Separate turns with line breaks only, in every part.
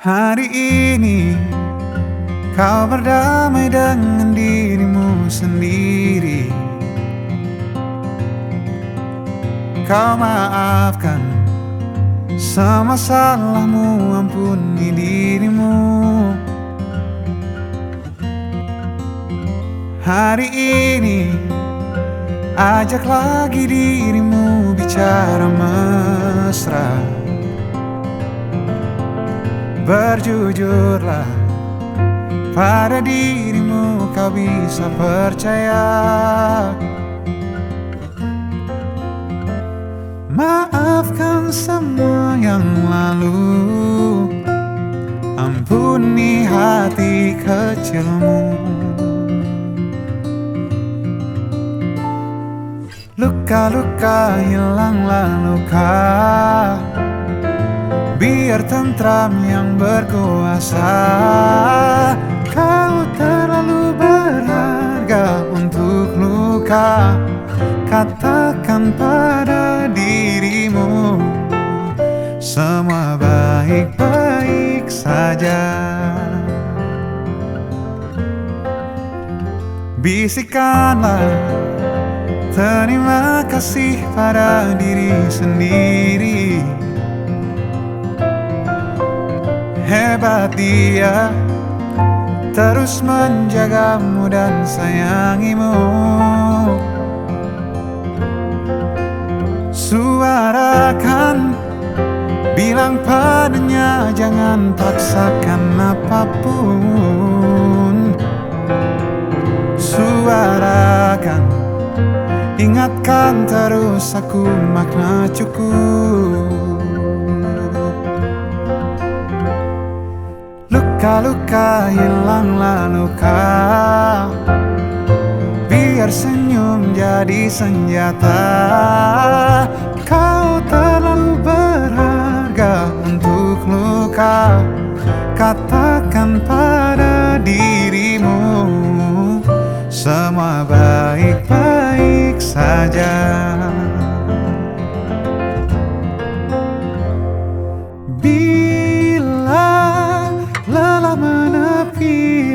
Hari ini kau berdamai dengan dirimu sendiri. Kau maafkan semua salahmu ampuni dirimu. Hari ini ajak lagi dirimu bicara Berjujurlah. Pada dirimu kau bisa percaya. Maafkan semua yang lalu. Ampuni hati kecilmu. Luka-luka hilanglah luka Biar tentram yang berkuasa. Kau terlalu berharga untuk luka. Katakan pada dirimu Semua baik-baik saja. Bisikanlah Terima kasih pada diri sendiri Hebat dia Terus menjagamu dan sayangimu. Suarakan Bilang padanya jangan paksakan apa pun. Suarakan Ingatkan terus aku makna cukup Luka-luka hilanglah luka. Biar senyum jadi senjata. Kau terlalu berharga untuk luka. Katakan pada dirimu Semua baik-baik saja Katakan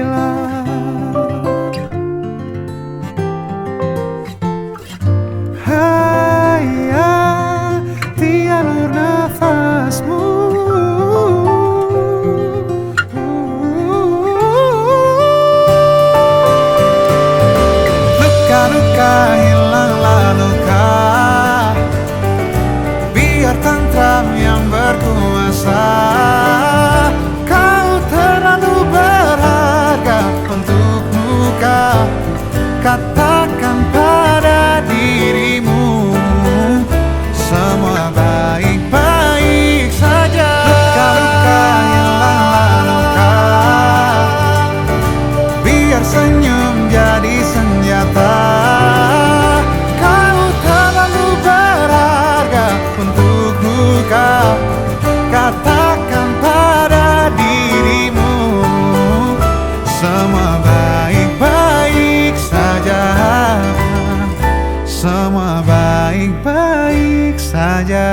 Semua baik-baik saja